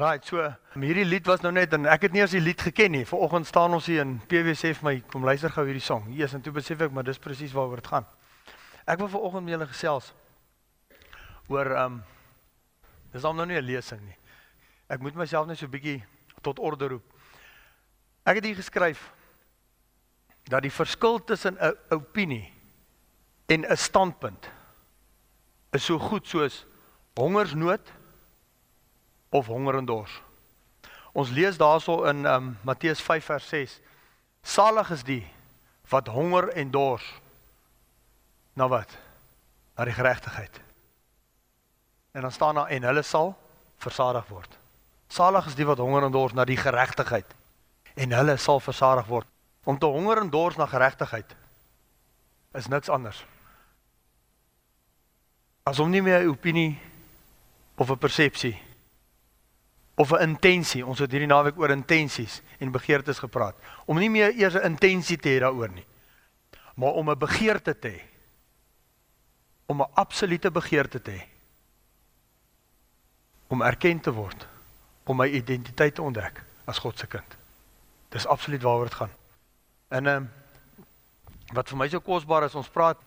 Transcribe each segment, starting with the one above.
Right, so hierdie lied was nou net en ek het nie eens die lied geken nie. Vanoggend staan ons hier in PWC vir my kom luister gou hierdie song. Hier is en toe besef ek maar dis presies waaroor dit gaan. Ek wil vanoggend met julle gesels oor ehm um, dis al nou nie 'n lesing nie. Ek moet myself net so 'n bietjie tot orde roep. Ek het hier geskryf dat die verskil tussen 'n opinie en 'n standpunt is so goed soos hongersnood of honger en dors. Ons lees daarso in um, Matteus 5 vers 6. Salig is die wat honger en dors na wat? Na die geregtigheid. En dan staan daar en hulle sal versadig word. Salig is die wat honger en dors na die geregtigheid en hulle sal versadig word. Om te honger en dors na geregtigheid is niks anders. As om nie meer 'n opinie of 'n persepsie of 'n intensie. Ons het hierdie naweek oor intensies en begeertes gepraat. Om nie meer eers 'n intensie te hê daaroor nie, maar om 'n begeerte te hê. Om 'n absolute begeerte te hê. Om erken te word, om my identiteit te ontdek as God se kind. Dis absoluut waaroor dit gaan. En ehm um, wat vir my so kosbaar is, ons praat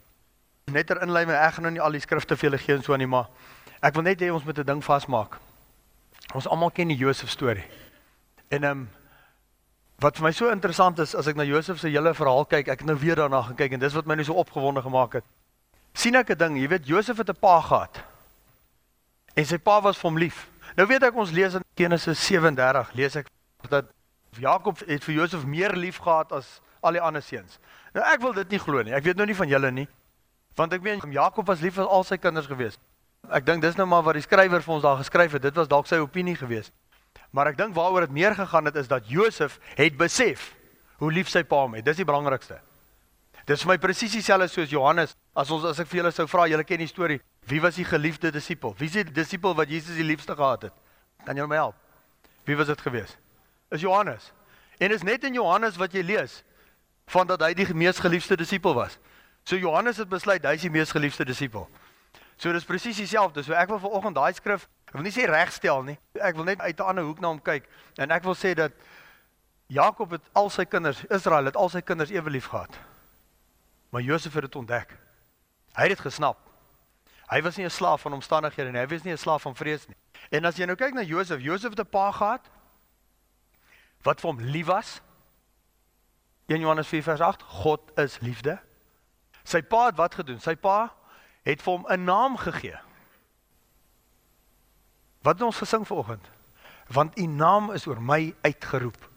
net ter inleiding, ek gaan nou nie al die skrifte vir julle gee en so nie, maar ek wil net hê ons moet 'n ding vasmaak. Ons almal ken die Josef storie. En ehm um, wat vir my so interessant is as ek na Josef se hele verhaal kyk, ek het nou weer daarna gekyk en dis wat my nou so opgewonde gemaak het. sien ek 'n ding, jy weet Josef het 'n pa gehad. En sy pa was vir hom lief. Nou weet ek ons lees in Genesis 37, lees ek dat Jakob het vir Josef meer lief gehad as al die ander seuns. Nou ek wil dit nie glo nie. Ek weet nou nie van julle nie. Want ek weet Jakob was lief vir al sy kinders gewees. Ek dink dis nou maar wat die skrywer vir ons daar geskryf het. Dit was dalk sy opinie geweest. Maar ek dink waaroor dit meer gegaan het is dat Josef het besef hoe lief sy pa hom het. Dis die belangrikste. Dis vir my presies dieselfde soos Johannes. As ons as ek vir julle sou vra, julle ken die storie. Wie was die geliefde disipel? Wie is die disipel wat Jesus die liefste gehad het? Kan julle my help? Wie was dit geweest? Is Johannes. En is net in Johannes wat jy lees van dat hy die mees geliefde disipel was. So Johannes het besluit hy is die mees geliefde disipel. So dis presies dieselfde. So ek wil vanoggend daai skrif, ek wil nie sê regstel nie. Ek wil net uit 'n ander hoek na hom kyk en ek wil sê dat Jakob het al sy kinders, Israel het al sy kinders ewe lief gehad. Maar Josef het dit ontdek. Hy het dit gesnap. Hy was nie 'n slaaf van omstandighede nie. Hy was nie 'n slaaf van vrees nie. En as jy nou kyk na Josef, Josef het 'n pa gehad wat vir hom lief was. 1 Johannes 4 vers 8, God is liefde. Sy pa het wat gedoen? Sy pa het vir hom 'n naam gegee. Wat het ons gesing vanoggend? Want u naam is oor my uitgeroep.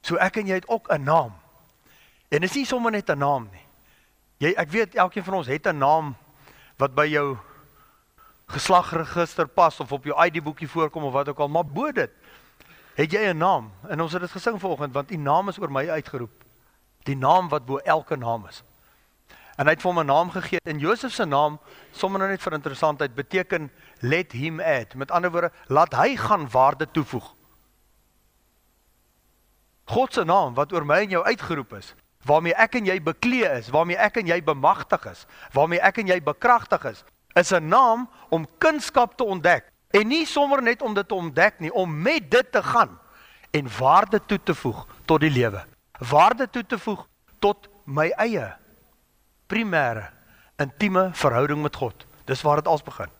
So ek en jy het ook 'n naam. En dit is nie sommer net 'n naam nie. Jy ek weet elkeen van ons het 'n naam wat by jou geslagregister pas of op jou ID-boekie voorkom of wat ook al, maar bo dit het jy 'n naam. En ons het dit gesing vanoggend want u naam is oor my uitgeroep. Die naam wat bo elke naam is. En hy het vir hom 'n naam gegee. En Josef se naam, sommer nou net vir interessantheid, beteken let him add. Met ander woorde, laat hy gaan waarde toevoeg. God se naam wat oor my en jou uitgeroep is, waarmee ek en jy bekleë is, waarmee ek en jy bemagtig is, waarmee ek en jy bekragtig is, is 'n naam om kunskap te ontdek. En nie sommer net om dit te ontdek nie, om met dit te gaan en waarde toe te voeg tot die lewe. Waarde toe te voeg tot my eie primêre intieme verhouding met God. Dis waar dit als begin.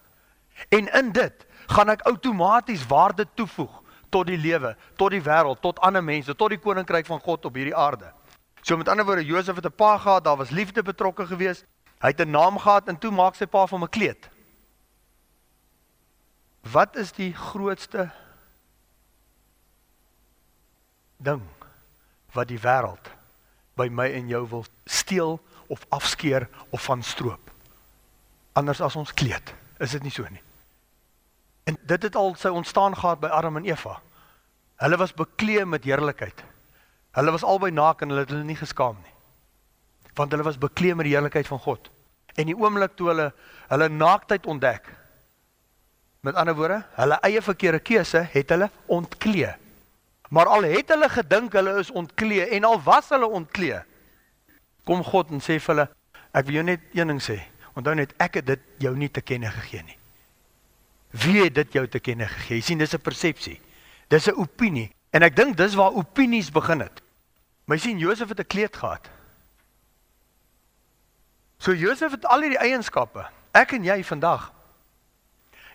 En in dit gaan ek outomaties waarde toevoeg tot die lewe, tot die wêreld, tot ander mense, tot die koninkryk van God op hierdie aarde. So met ander woorde, Josef het 'n pa gehad, daar was liefde betrokke geweest. Hy het 'n naam gehad en toe maak sy pa van hom 'n kleed. Wat is die grootste ding wat die wêreld by my en jou wil steel of afskeer of van stroop. Anders as ons kleed, is dit nie so nie. En dit het al sy ontstaan gehad by Adam en Eva. Hulle was bekleed met heerlikheid. Hulle was albei naak en hulle het hulle nie geskaam nie. Want hulle was bekleed met die heerlikheid van God. En die oomblik toe hulle hulle naaktheid ontdek. Met ander woorde, hulle eie verkeerde keuse het hulle ontklee. Maar al het hulle gedink hulle is ontklee en al was hulle ontklee, kom God en sê vir hulle ek wil jou net een ding sê. Onthou net ek het dit jou nie te kenne gegee nie. Wie het dit jou te kenne gegee? Jy sien, dis 'n persepsie. Dis 'n opinie. En ek dink dis waar opinies begin het. Maar jy sien Josef het 'n kleed gehad. So Josef het al hierdie eienskappe. Ek en jy vandag.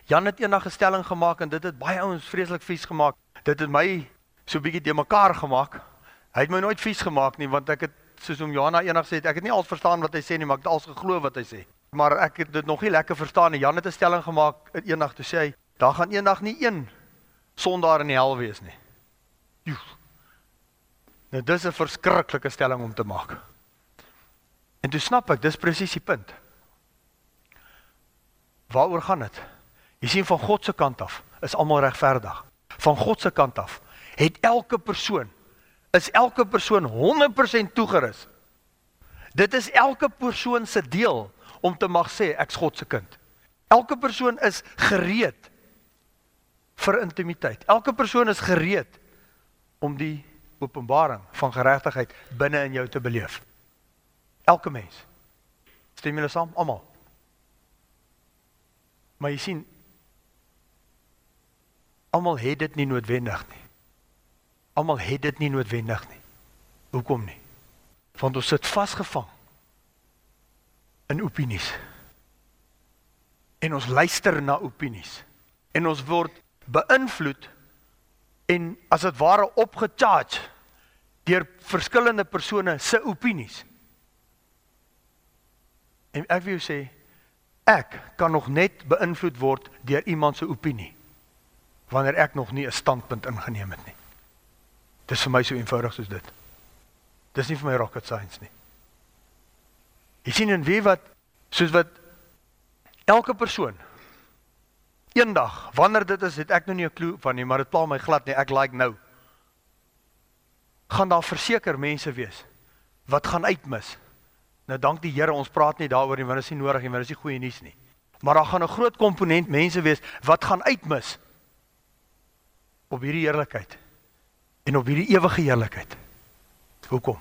Jan het eendag 'n stelling gemaak en dit het baie ouens vreeslik vies gemaak. Dit het my so bietjie te mekaar gemaak. Hy het my nooit vies gemaak nie want ek het soos om Johanna eendag sê, ek het nie al verstaan wat hy sê nie, maar ek het als geglo wat hy sê. Maar ek het dit nog nie lekker verstaan nie. Jan het 'n stelling gemaak eendag toe sê hy, daar gaan eendag nie een sondaar in die hel wees nie. Joe. Nou dis 'n verskriklike stelling om te maak. En toe snap ek, dis presies die punt. Waaroor gaan dit? Jy sien van God se kant af is almal regverdig. Van God se kant af het elke persoon is elke persoon 100% toegerus. Dit is elke persoon se deel om te mag sê ek's God se kind. Elke persoon is gereed vir intimiteit. Elke persoon is gereed om die openbaring van geregtigheid binne in jou te beleef. Elke mens. Stem julle saam almal? Maar jy sien almal het dit nie noodwendig nie. Almal het dit nie noodwendig nie. Hoekom nie? Want ons sit vasgevang in opinies. En ons luister na opinies. En ons word beïnvloed en as dit ware opgecharge deur verskillende persone se opinies. En ek wil jou sê ek kan nog net beïnvloed word deur iemand se opinie wanneer ek nog nie 'n standpunt ingeneem het nie. Dis vir my so eenvoudig soos dit. Dis nie vir my rocket science nie. Jy sien en wie wat soos wat elke persoon eendag wanneer dit is het ek nog nie 'n klou van nie maar dit pla my glad nie ek like nou gaan daar verseker mense wees wat gaan uitmis nou dank die Here ons praat nie daaroor nie want dit is nie nodig nie want dit is nie goeie nuus nie maar daar gaan 'n groot komponent mense wees wat gaan uitmis op hierdie heerlikheid en op hierdie ewige heerlikheid hoekom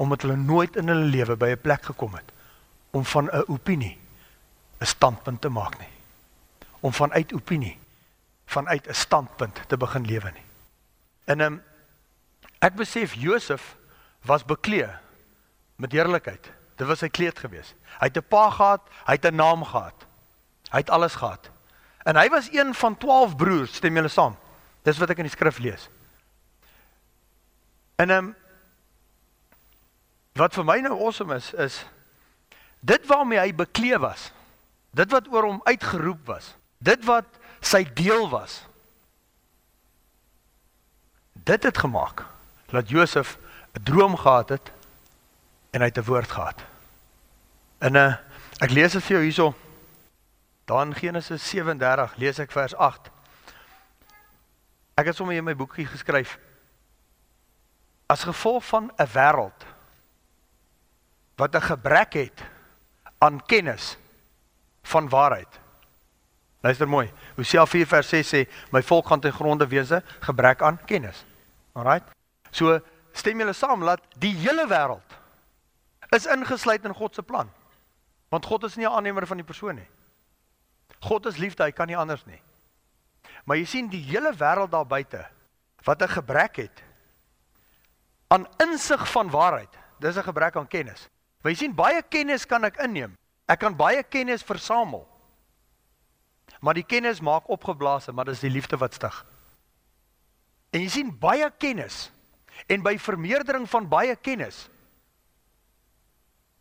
omdat hulle nooit in hulle lewe by 'n plek gekom het om van 'n opinie 'n standpunt te maak nie om vanuit opinie vanuit 'n standpunt te begin lewe nie. En ehm um, ek besef Josef was beklee met heerlikheid. Dit was sy kleed gewees. Hy het 'n pa gehad, hy het 'n naam gehad. Hy het alles gehad. En hy was een van 12 broers, stem julle saam? Dis wat ek in die skrif lees. En ehm um, wat vir my nou awesome is is dit waarmee hy beklee was. Dit wat oor hom uitgeroep was dit wat sy deel was dit het gemaak dat Josef 'n droom gehad het en hy het 'n woord gehad en uh, ek lees dit vir jou hierso dan Genesis 37 lees ek vers 8 ek het sommer in my boekie geskryf as gevolg van 'n wêreld wat 'n gebrek het aan kennis van waarheid Luister mooi. Hosea 4 vers 6 sê my volk gaan ten gronde wese gebrek aan kennis. Alraait. So stem julle saam dat die hele wêreld is ingesluit in God se plan. Want God is nie 'n aannemer van die persoon nie. God is liefde, hy kan nie anders nie. Maar jy sien die hele wêreld daar buite wat 'n gebrek het aan insig van waarheid. Dis 'n gebrek aan kennis. Jy sien baie kennis kan ek inneem. Ek kan baie kennis versamel. Maar die kennis maak opgeblaas, maar dis die liefde wat stig. En jy sien baie kennis en by vermeerdering van baie kennis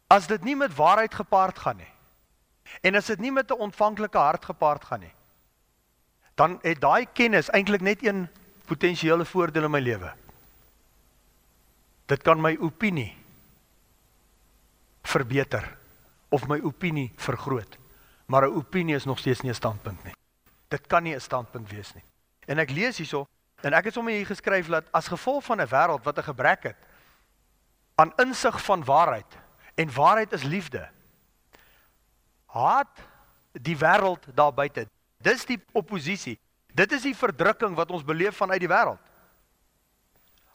as dit nie met waarheid gepaard gaan nie. En as dit nie met 'n ontvanklike hart gepaard gaan nie, dan het daai kennis eintlik net een potensiële voordeel in my lewe. Dit kan my opinie verbeter of my opinie vergroot maar 'n opinie is nog steeds nie 'n standpunt nie. Dit kan nie 'n standpunt wees nie. En ek lees hierso en ek het sommer hier geskryf dat as gevolg van 'n wêreld wat 'n gebrek het aan insig van waarheid en waarheid is liefde. Haat die wêreld daar buite. Dis die oppositie. Dit is die verdrukking wat ons beleef vanuit die wêreld.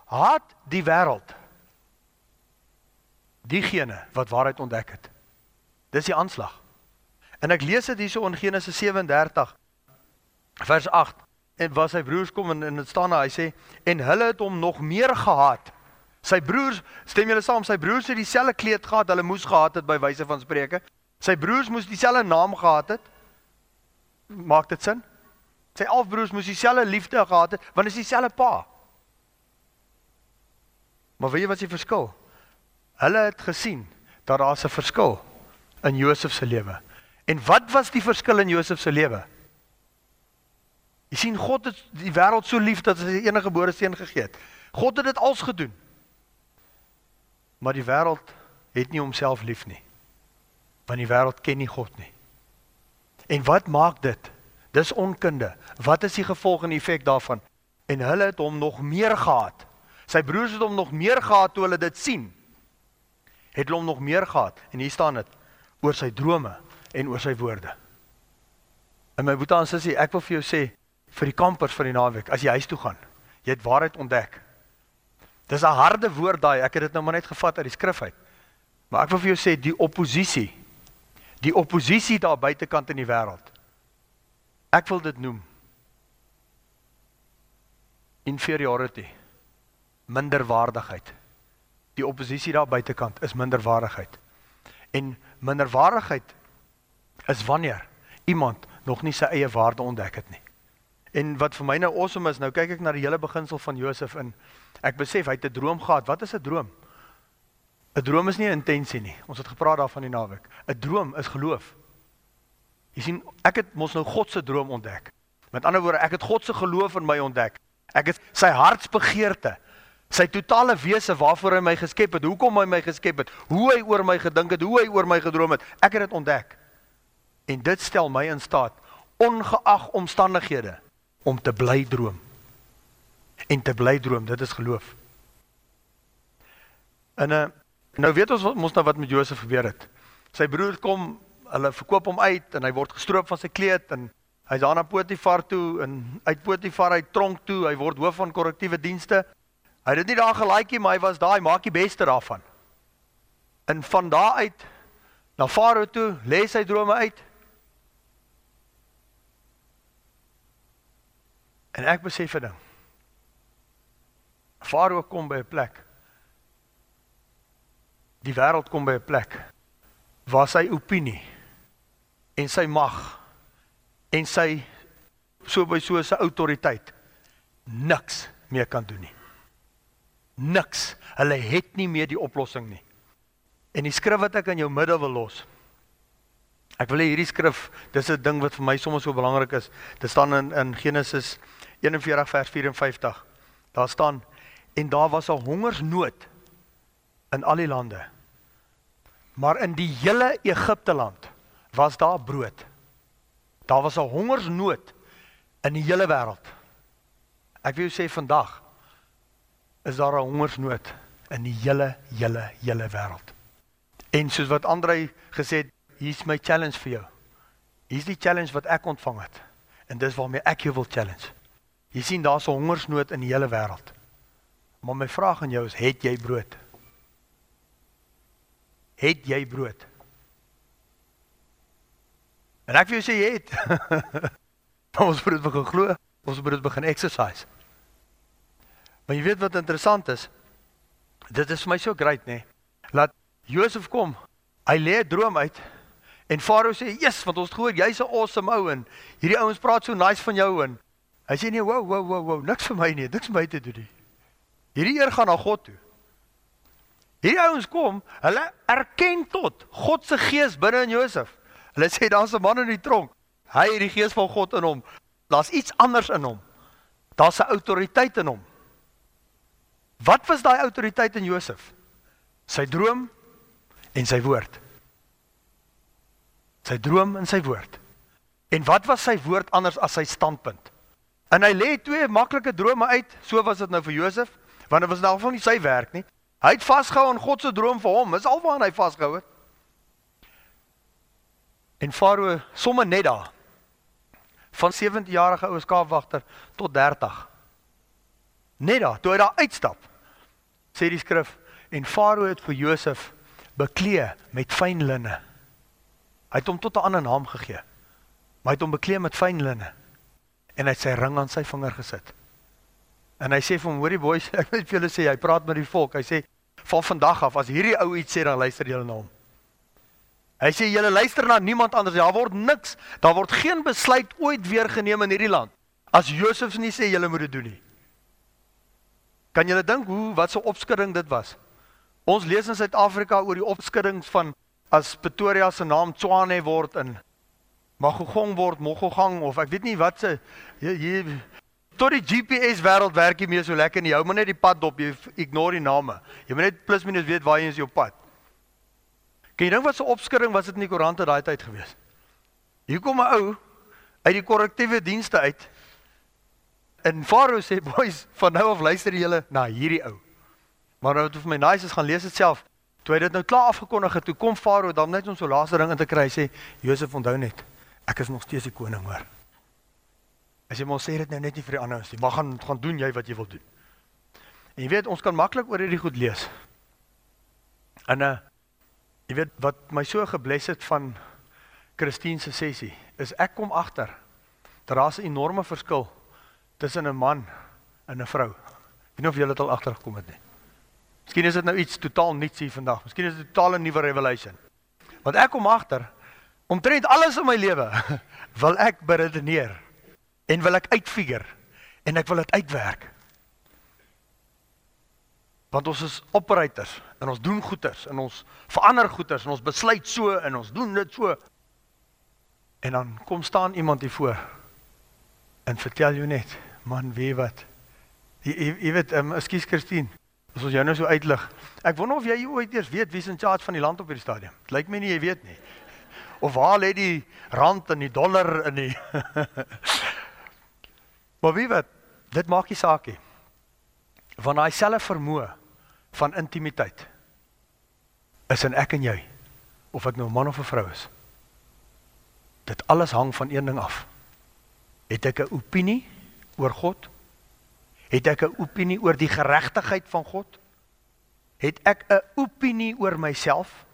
Haat die wêreld. Diegene wat waarheid ontdek het. Dis die aanslag. En ek lees dit hierso in Genesis 37 Vers 8. En was sy broers kom en en dit staan daar, hy sê en hulle het hom nog meer gehaat. Sy broers, stem julle saam, sy broers het dieselfde kleed gehad, hulle moes gehad het by wyse van spreuke. Sy broers moes dieselfde naam gehad het. Maak dit sin? Sy halfbroers moes dieselfde liefde gehad het, want dit is dieselfde pa. Maar weet jy wat is die verskil? Hulle het gesien dat daar 'n verskil in Josef se lewe. En wat was die verskil in Josef se lewe? Jy sien God het die wêreld so lief dat hy sy enige gebore seun gegee het. God het dit als gedoen. Maar die wêreld het nie homself lief nie. Want die wêreld ken nie God nie. En wat maak dit? Dis onkunde. Wat is die gevolg en effek daarvan? En hulle het hom nog meer gehaat. Sy broers het hom nog meer gehaat toe hulle dit sien het hom nog meer gehad en hier staan dit oor sy drome en oor sy woorde. En my boetie en sussie, ek wil vir jou sê vir die kampers van die naweek, as jy huis toe gaan, jy het waarheid ontdek. Dis 'n harde woord daai, ek het dit nou maar net gevat uit die skrif uit. Maar ek wil vir jou sê die oppositie, die oppositie daar buitekant in die wêreld. Ek wil dit noem inferiority, minderwaardigheid die oppositie daar buitekant is minderwaardigheid. En minderwaardigheid is wanneer iemand nog nie sy eie waarde ontdek het nie. En wat vir my nou awesome is, nou kyk ek na die hele beginsel van Josef en ek besef hy het 'n droom gehad. Wat is 'n droom? 'n Droom is nie 'n intensie nie. Ons het gepraat daarvan die naweek. 'n Droom is geloof. Jy sien, ek het mos nou God se droom ontdek. Met ander woorde, ek het God se geloof in my ontdek. Ek het sy hartsbegeerte sy totale wese waarvoor hy my geskep het, hoekom hy my geskep het, hoe hy oor my gedink het, hoe hy oor my gedroom het. Ek het dit ontdek. En dit stel my in staat ongeag omstandighede om te bly droom. En te bly droom, dit is geloof. En uh, nou weet ons mos nou wat met Josef gebeur het. Sy broer kom, hulle verkoop hom uit en hy word gestroop van sy kleed en hy's daar na Potifar toe en uit Potifar uit tronk toe, hy word hoof van korrektiewe dienste. Hy het nie daar gelike nie, maar hy was daai maak die beste daarvan. En van daar uit na Farao toe, lê sy drome uit. En ek besef 'n ding. Farao kom by 'n plek. Die wêreld kom by 'n plek waar sy opinie en sy mag en sy so by so 'n autoriteit niks meer kan doen nie niks. Hulle het nie meer die oplossing nie. En die skrif wat ek in jou middel wil los. Ek wil hê hierdie skrif, dis 'n ding wat vir my sommer so belangrik is. Dit staan in in Genesis 41 vers 54. Daar staan en daar was 'n hongersnood in al die lande. Maar in die hele Egipte land was daar brood. Daar was 'n hongersnood in die hele wêreld. Ek wil jou sê vandag is daar 'n hongersnood in die hele hele hele wêreld. En soos wat Andrei gesê het, hier's my challenge vir jou. Hier's die challenge wat ek ontvang het. En dis waarmee ek jou wil challenge. Jy sien daar's 'n hongersnood in die hele wêreld. Maar my vraag aan jou is, het jy brood? Het jy brood? En ek wil jou sê jy het. ons moet begin glo, ons moet begin exercise. Maar jy weet wat interessant is? Dit is vir my so great, nê? Laat Josef kom. Hy lê 'n droom uit. En Farao sê: "Jesus, want ons het gehoor jy's 'n awesome ou en hierdie ouens praat so nice van jou en hy sê nee, wow, wow, wow, wow, niks vir my nie, niks vir my te doen nie. Hierdie eer gaan na God toe." Hierdie ouens kom, hulle erken tot God se gees binne in Josef. Hulle sê daar's 'n man in die tronk. Hy het die gees van God in hom. Daar's iets anders in hom. Daar's 'n autoriteit in hom. Wat was daai autoriteit in Josef? Sy droom en sy woord. Sy droom en sy woord. En wat was sy woord anders as sy standpunt? En hy lê twee maklike drome uit, so was dit nou vir Josef, want dit was elk geval nie sy werk nie. Hy het vasgehou aan God se droom vir hom, dis alwaar hy vasgehou het. En Farao somme net daar van 70 jarige ou skaapwagter tot 30. Net daar, toe hy daar uitstap sê die skrif en Farao het vir Josef beklee met fyn linne. Hy het hom tot 'n ander naam gegee. Maar hy het hom beklee met fyn linne. en hy het sy ring aan sy vinger gesit. En hy sê vir hom, hoorie boys, ek wil vir julle sê, hy praat met die volk. Hy sê van vandag af as hierdie ou iets sê dan luister julle na hom. Hy sê julle luister na niemand anders. Daar word niks, daar word geen besluit ooit weer geneem in hierdie land as Josef nie sê julle moet dit doen nie. Kan julle dink hoe wat so opskudding dit was? Ons lees in Suid-Afrika oor die opskuddings van as Pretoria se naam Tshwane word in Magogong word Mogogang of ek weet nie wat se hier tot die GPS wêreld werk nie meer so lekker nie. Jy hou maar net die pad dop, jy ignore die name. Jy moet net plus minus weet waar jy is op pad. Kan jy dink wat 'n opskudding was dit in die koerante daai tyd gewees? Hier kom 'n ou uit die korrektiewe dienste uit. En Farao sê boys, van nou af luister julle na hierdie ou. Maar nou het vir my nice is gaan lees dit self. Toe hy dit nou klaar afgekondig het, toe kom Farao dan net om so laaste ding in te kry sê Josef onthou net, ek is nog steeds die koning hoor. As jy mos sê dit nou net nie vir die ander ons nie, maar gaan gaan doen jy wat jy wil doen. En jy weet ons kan maklik oor hierdie goed lees. En uh jy weet wat my so gebless het van Christine se sessie is ek kom agter dat daar 'n enorme verskil tussen 'n man en 'n vrou. Ek weet nie of julle dit al agtergekom het nie. Miskien is dit nou iets totaal nuuts hier vandag. Miskien is dit 'n totale nuwe revelation. Want ek kom agter omtrent alles in my lewe wil ek beredeneer en wil ek uitfigure en ek wil dit uitwerk. Want ons is operators en ons doen goeders en ons verander goeders en ons besluit so en ons doen dit so. En dan kom staan iemand hier voor en vertel jou net, man, weet wat? Jy jy, weet, um, ekskuus Christine, as ons jou nou so uitlig. Ek wonder of jy ooit eers weet wie's in charge van die land op hierdie stadium. Dit lyk my nie jy weet nie. Of waar lê die rand en die dollar in die Maar wie weet, dit maak nie saak nie. Van daai selfe vermoë van intimiteit is in ek en jy of ek nou 'n man of 'n vrou is. Dit alles hang van een ding af. Het ek 'n opinie oor God? Het ek 'n opinie oor die geregtigheid van God? Het ek 'n opinie oor myself?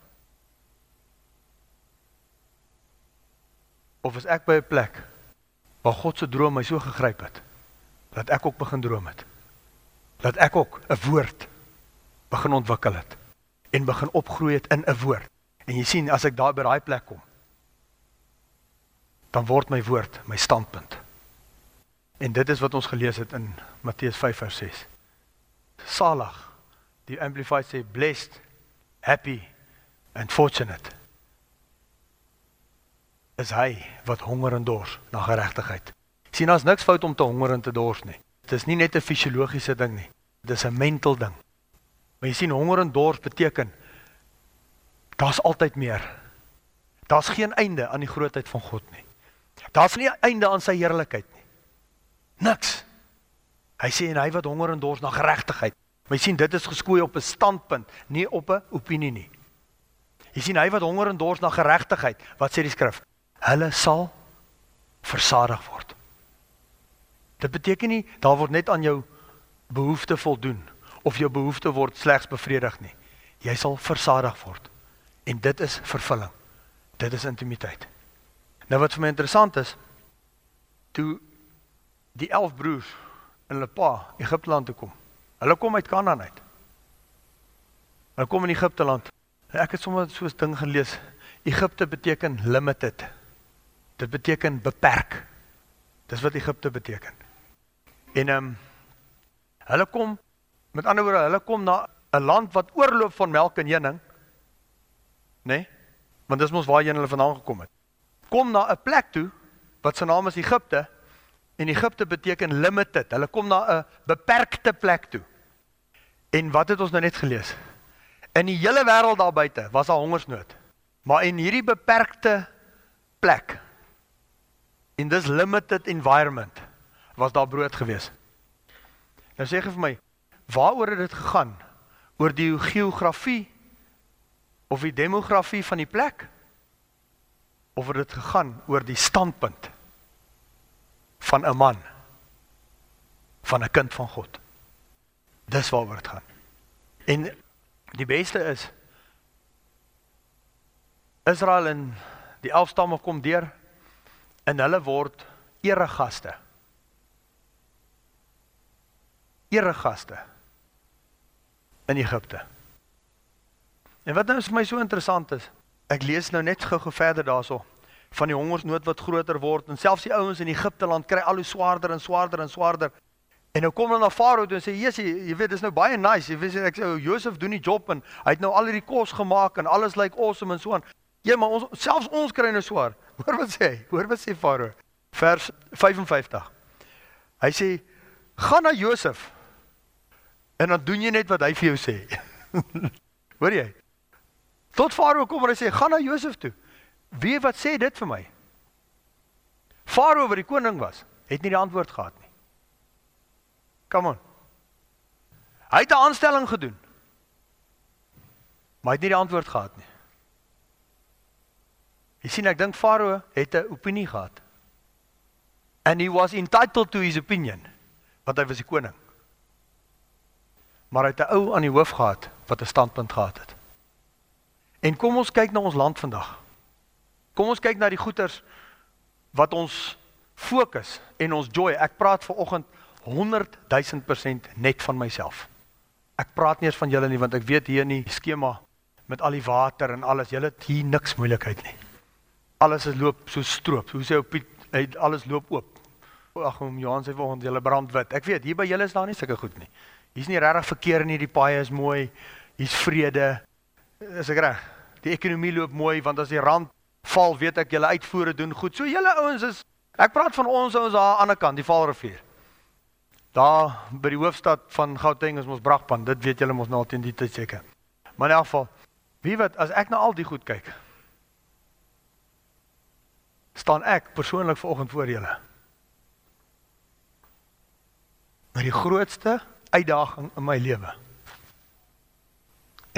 Of is ek by 'n plek waar God se droom my so gegryp het dat ek ook begin droom het. Dat ek ook 'n woord begin ontwikkel het en begin opgroei het in 'n woord. En jy sien as ek daar by daai plek kom, dan word my woord my standpunt. En dit is wat ons gelees het in Matteus 5 vers 6. Salig. Die amplified sê blessed, happy and fortunate is hy wat honger en dors na geregtigheid. Sien as niks fout om te honger en te dors nie. Dit is nie net 'n fisiologiese ding nie. Dit is 'n mental ding. Maar jy sien honger en dors beteken daar's altyd meer. Daar's geen einde aan die grootheid van God nie. Daar's nie einde aan sy heerlikheid nie. Niks. Hy sê en hy wat honger en dors na geregtigheid. Maar jy sien dit is geskoei op 'n standpunt, nie op 'n opinie nie. Jy sien hy wat honger en dors na geregtigheid, wat sê die skrif? hulle sal versadig word. Dit beteken nie daar word net aan jou behoefte voldoen of jou behoefte word slegs bevredig nie. Jy sal versadig word. En dit is vervulling. Dit is intimiteit. Nou wat vir my interessant is, toe die 11 broers in hulle pa Egipte land toe kom. Hulle kom uit Kanaan uit. Hulle kom in Egipte land. Ek het sommer so 'n ding gelees. Egipte beteken limited. Dit beteken beperk. Dis wat Egipte beteken. En ehm um, hulle kom met ander woorde, hulle kom na 'n land wat oorloop van melk en honing. Né? Nee? Want dis mos waarheen hulle vandaan gekom het. Kom na 'n plek toe wat se naam is Egipte en Egipte beteken limited. Hulle kom na 'n beperkte plek toe. En wat het ons nou net gelees? In die hele wêreld daar buite was daar hongersnood. Maar in hierdie beperkte plek in this limited environment was daar brood gewees. Nou sê gee vir my, waaroor het dit gegaan? Oor die geografie of die demografie van die plek? Of het dit gegaan oor die standpunt van 'n man van 'n kind van God? Dis waaroor dit gaan. En die beste is Israel en die 11 stamme kom deur en hulle word eregaste eregaste in Egipte. En wat nou vir my so interessant is, ek lees nou net gou-gou verder daarso van die hongersnood wat groter word en selfs die ouens in Egipte land kry al hoe swaarder en swaarder en swaarder. En nou kom hulle na Farao toe en sê: "Jesus, jy weet, dis nou baie nice. Jy weet ek sê Josef doen die job en hy het nou al hierdie kos gemaak en alles lyk like awesome en so aan. Ja, maar ons selfs ons kry nou swaar. Hoor wat sê hy? Hoor wat sê Farao? Vers 55. Hy sê: "Gaan na Josef en dan doen jy net wat hy vir jou sê." Hoor jy? Tot Farao kom en hy sê: "Gaan na Josef toe." Wie wat sê dit vir my? Farao wat die koning was, het nie die antwoord gehad nie. Kom aan. Hy het 'n aanstelling gedoen. Maar hy het nie die antwoord gehad nie. Jy sien ek dink Farao het 'n opinie gehad. And he was entitled to his opinion, want hy was die koning. Maar hy het 'n ou aan die hoof gehad wat 'n standpunt gehad het. En kom ons kyk na ons land vandag. Kom ons kyk na die goeters wat ons fokus en ons joy. Ek praat ver oggend 100 000% net van myself. Ek praat nie eens van julle nie want ek weet hier in die skema met al die water en alles, julle het hier niks moeilikheid nie alles is loop so stroop. Hoe sê ou Piet, alles loop oop. Ag om Johan sê volgens julle brandwit. Ek weet hier by julle is daar nie sulke goed nie. Hier's nie regtig verkeer nie, die paaie is mooi. Hier's vrede. Is ek reg? Die ekonomie loop mooi want as die rand val, weet ek julle uitvoere doen goed. So julle ouens is ek praat van ons ouens daar aan die ander kant, die Vaalrivier. Daar by die hoofstad van Gauteng is ons Brakpan. Dit weet julle mos nou al teen die tyd seker. Maar in elk geval, wie weet as ek na al die goed kyk, staan ek persoonlik vanoggend voor julle. Met die grootste uitdaging in my lewe.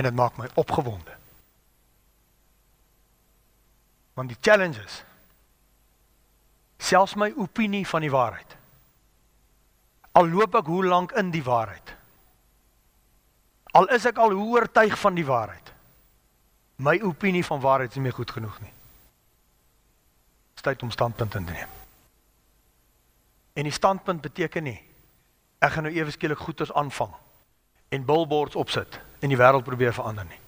En dit maak my opgewonde. Want die challenges selfs my opinie van die waarheid. Al loop ek hoe lank in die waarheid. Al is ek al hoe oortuig van die waarheid. My opinie van waarheid is nie meer goed genoeg nie tyd om standpunt in te neem. En die standpunt beteken nie ek gaan nou ewe skielik goeders aanvang en billboards opsit en die wêreld probeer verander nie.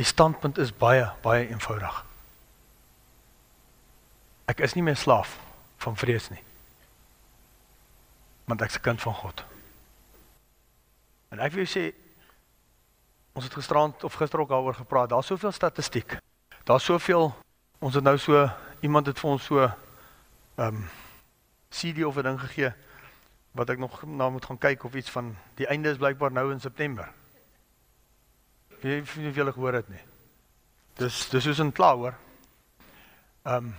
Die standpunt is baie baie eenvoudig. Ek is nie meer slaaf van vrees nie. Want ek's 'n kind van God. En ek wil sê ons het gisterand of gister ook daaroor gepraat. Daar's soveel statistiek. Daar's soveel Ons het nou so iemand het vir ons so ehm um, CD of 'n ding gegee wat ek nog na moet gaan kyk of iets van die einde is blykbaar nou in September. Wie wie wil ek hoor dit nie. Dis dis is 'n klaar hoor. Ehm um,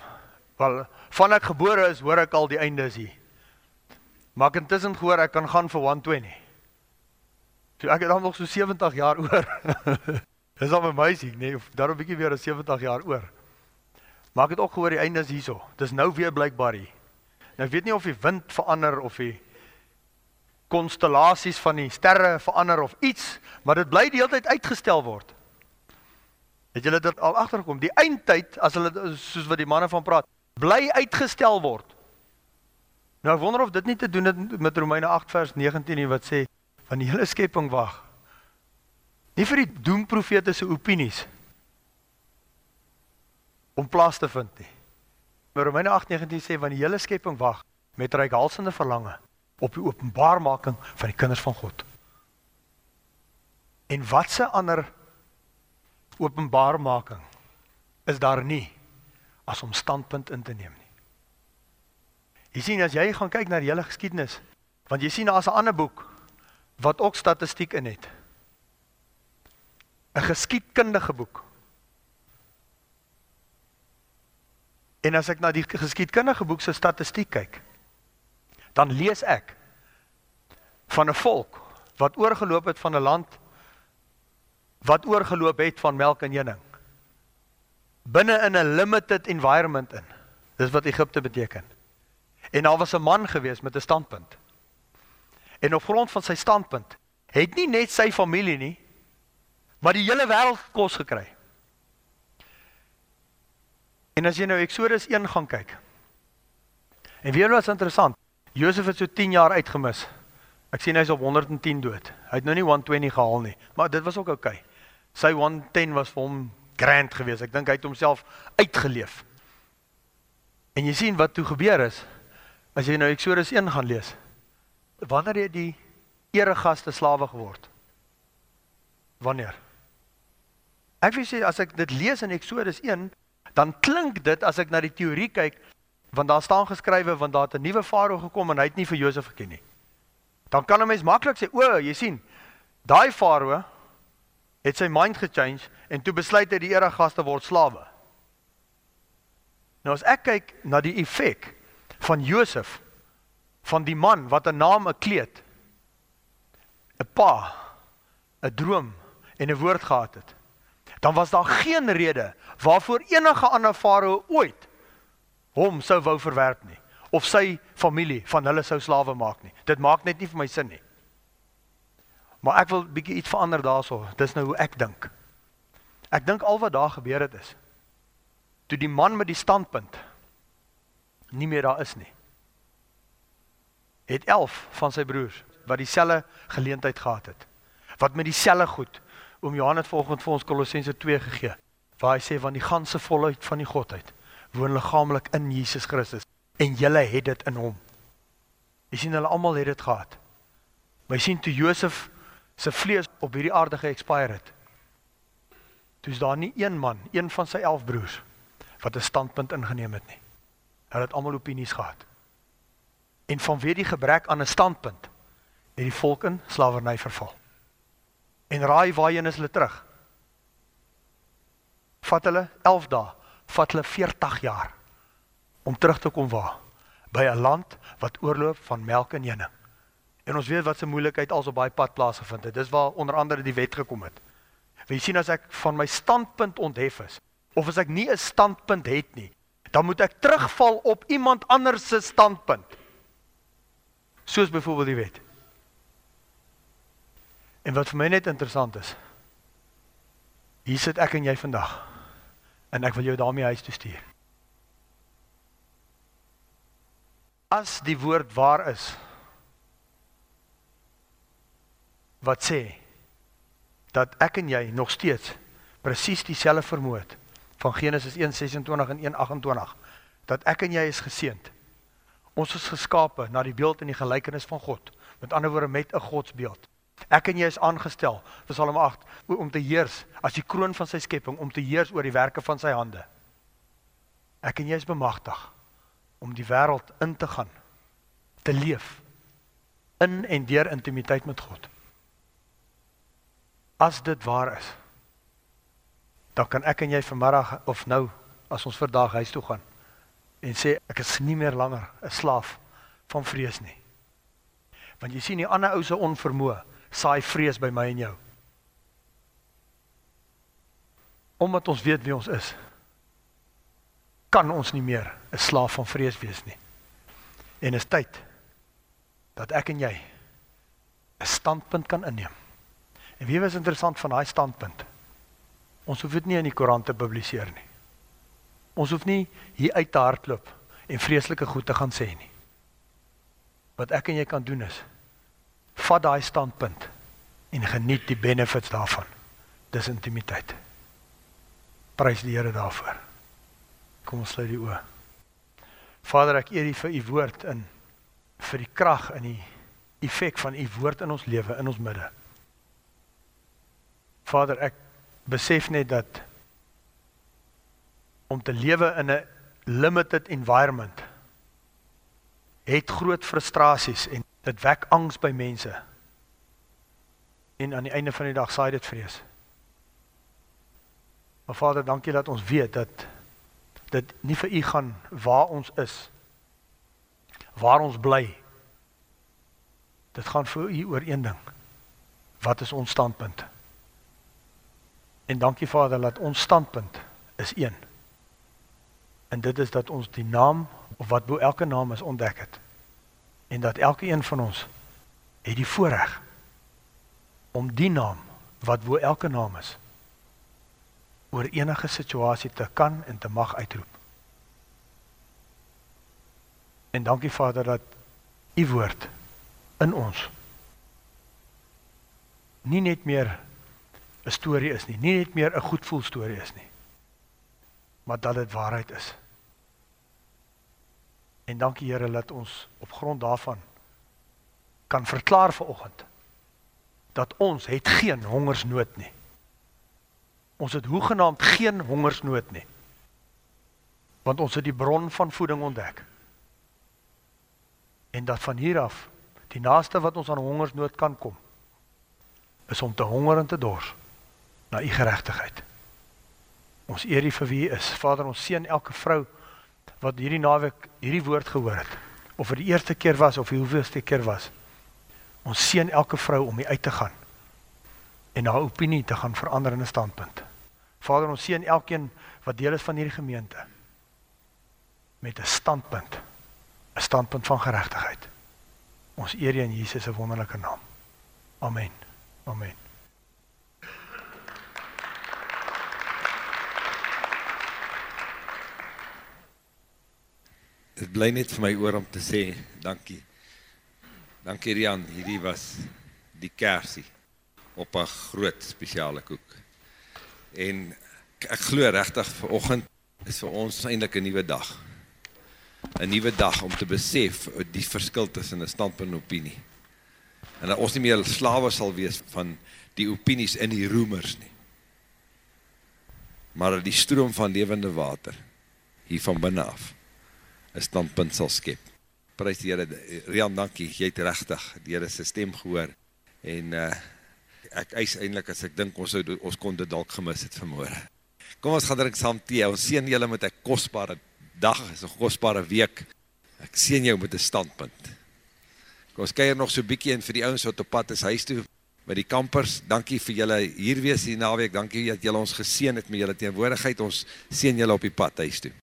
wel van ek gebore is, hoor ek al die einde is hier. Maar ek intussen gehoor ek kan gaan vir 120. So ek het dan nog so 70 jaar oor. Dis al amazing, nee, of daarom bietjie weer 70 jaar oor. Maar ek het ook gehoor die einde is hierso. Dis nou weer blykbaar hier. Nou ek weet nie of die wind verander of die konstellasies van die sterre verander of iets, maar dit bly die hele tyd uitgestel word. Het julle dit al agtergekom? Die eindtyd as hulle soos wat die manne van praat, bly uitgestel word. Nou ek wonder of dit nie te doen het met Romeine 8 vers 19 nie wat sê van die hele skepping wag. Nie vir die doemprofete se opinies om plaas te vind nie. Maar Romeine 8:19 sê want die hele skepping wag met reikhalsende verlange op die openbarmaking van die kinders van God. En watse ander openbarmaking is daar nie as om standpunt in te neem nie. Jy sien as jy gaan kyk na die hele geskiedenis, want jy sien daar's 'n ander boek wat ook statistiek in het. 'n Geskiedkundige boek En as ek na die geskiedkundige boek se statistiek kyk, dan lees ek van 'n volk wat oorgeloop het van 'n land wat oorgeloop het van melk en honing binne in 'n limited environment in. Dis wat Egipte beteken. En daar was 'n man gewees met 'n standpunt. En op grond van sy standpunt het nie net sy familie nie, maar die hele wêreld kos gekry. En as jy nou Eksodus 1 gaan kyk. En wat is interessant? Josef het so 10 jaar uitgemis. Ek sien hy's op 110 dood. Hy het nou nie 120 gehaal nie, maar dit was ook oukei. Okay. Sy 110 was vir hom grand geweest. Ek dink hy het homself uitgeleef. En jy sien wat toe gebeur is as jy nou Eksodus 1 gaan lees. Wanneer het die eregaste slawe geword? Wanneer? Ek wil sê as ek dit lees in Eksodus 1, dan klink dit as ek na die teorie kyk, want daar staan geskrywe want daar het 'n nuwe farao gekom en hy het nie vir Josef geken nie. Dan kan 'n mens maklik sê, o, jy sien, daai farao het sy mind gechange en toe besluit hy die eregaste word slawe. Nou as ek kyk na die effek van Josef van die man wat 'n naam, 'n kleed, 'n pa, 'n droom en 'n woord gehad het, dan was daar geen rede waarvoor enige ander farao ooit hom sou wou verwerp nie of sy familie van hulle sou slawe maak nie. Dit maak net nie vir my sin nie. Maar ek wil bietjie iets verander daaroor. Dis nou hoe ek dink. Ek dink al wat daar gebeur het is toe die man met die standpunt nie meer daar is nie. Het 11 van sy broers wat dieselfde geleentheid gehad het. Wat met dieselfde goed om Johannes volgens vir ons Kolossense 2 gegee waar hy sê van die ganse volheid van die godheid woon liggaamlik in Jesus Christus en julle het dit in hom. Jy sien hulle almal het dit gehad. Jy sien toe Josef se vlees op hierdie aarde ge-expire het. Toe is daar nie een man, een van sy 11 broers wat 'n standpunt ingeneem het nie. Hulle het almal opinies gehad. En vanweë die gebrek aan 'n standpunt het die volk in slawerny verval. En raai waarheen is hulle terug? Vat hulle 11 dae, vat hulle 40 jaar om terug te kom waar? By 'n land wat oorloop van melk en honing. En ons weet wat se moeilikheid als op daai pad plaasgevind het. Dis waar onder andere die wet gekom het. Wie sien as ek van my standpunt onthef is, of as ek nie 'n standpunt het nie, dan moet ek terugval op iemand anders se standpunt. Soos byvoorbeeld die wet. En wat vir my net interessant is, hier sit ek en jy vandag en ek wil jou daarmee huis toe stuur. As die woord waar is wat sê dat ek en jy nog steeds presies dieselfde vermoë het van Genesis 1:26 en 1:28 dat ek en jy is geseënd. Ons is geskape na die beeld en die gelykenis van God. Met ander woorde met 'n godsbeeld. Ek en jy is aangestel, Psalm 8, om te heers as die kroon van sy skepping, om te heers oor die werke van sy hande. Ek en jy is bemagtig om die wêreld in te gaan, te leef in en deur intimiteit met God. As dit waar is, dan kan ek en jy vanmiddag of nou as ons vandag huis toe gaan en sê ek is nie meer langer 'n slaaf van vrees nie. Want jy sien die ander ou se onvermoë saai vrees by my en jou. Omdat ons weet wie ons is, kan ons nie meer 'n slaaf van vrees wees nie. En is tyd dat ek en jy 'n standpunt kan inneem. En wie was interessant van daai standpunt? Ons hoef dit nie in die koerant te publiseer nie. Ons hoef nie hier uit te hardloop en vreeslike goed te gaan sê nie. Wat ek en jy kan doen is vat daai standpunt en geniet die benefits daarvan. Dis intimiteit. Prys die Here daarvoor. Kom ons sluit die oë. Vader, ek eer U vir U woord in vir die krag en die effek van U woord in ons lewe in ons midde. Vader, ek besef net dat om te lewe in 'n limited environment het groot frustrasies en dit wek angs by mense. En aan die einde van die dag saai dit vrees. Maar Vader, dankie dat ons weet dat dit nie vir U gaan waar ons is waar ons bly. Dit gaan vir U oor een ding. Wat is ons standpunt? En dankie Vader dat ons standpunt is een. En dit is dat ons die naam of wat bo elke naam is ontdek het. En dat elke een van ons het die voorreg om die naam wat bo elke naam is oor enige situasie te kan en te mag uitroep. En dankie Vader dat u woord in ons nie net meer 'n storie is nie, nie net meer 'n goedvoel storie is nie, maar dat dit waarheid is. En dankie Here dat ons op grond daarvan kan verklaar vanoggend dat ons het geen hongersnood nie. Ons het hoegenaamd geen hongersnood nie. Want ons het die bron van voeding ontdek. En dat van hier af die naaste wat ons aan hongersnood kan kom is om te honger en te dors na u geregtigheid. Ons eer u vir wie u is. Vader, ons seën elke vrou wat hierdie naweek hierdie woord gehoor het of vir die eerste keer was of die hoeveelste keer was. Ons seën elke vrou om hier uit te gaan en haar opinie te gaan verander in 'n standpunt. Vader, ons seën elkeen wat deel is van hierdie gemeente met 'n standpunt, 'n standpunt van geregtigheid. Ons eer U in Jesus se wonderlike naam. Amen. Amen. Dit bly net vir my oor om te sê dankie. Dankie Rian, hierdie was die kersie op 'n groot spesiale koek. En ek glo regtig vanoggend is vir ons eintlik 'n nuwe dag. 'n Nuwe dag om te besef die verskil tussen 'n standpunt en opinie. En dat ons nie meer slawe sal wees van die opinies in die roemers nie. Maar dat die stroom van lewende water hier van binne af 'n standpunt sal skep. Prys die Here. Rian, dankie. Jy het regtig die Here se stem gehoor en uh ek eis eintlik as ek dink ons sou ons kon dit dalk gemis het vanmôre. Kom ons gaan drink saam tee. Ons seën julle met 'n kosbare dag, 'n kosbare week. Ek seën jou met 'n standpunt. Kom ons kuier nog so 'n bietjie en vir die ouens wat op pad is huis toe met die kampers. Dankie vir julle hier wees hier naweek. Dankie dat julle ons geseën het met julle teenwoordigheid. Ons seën julle op die pad huis toe.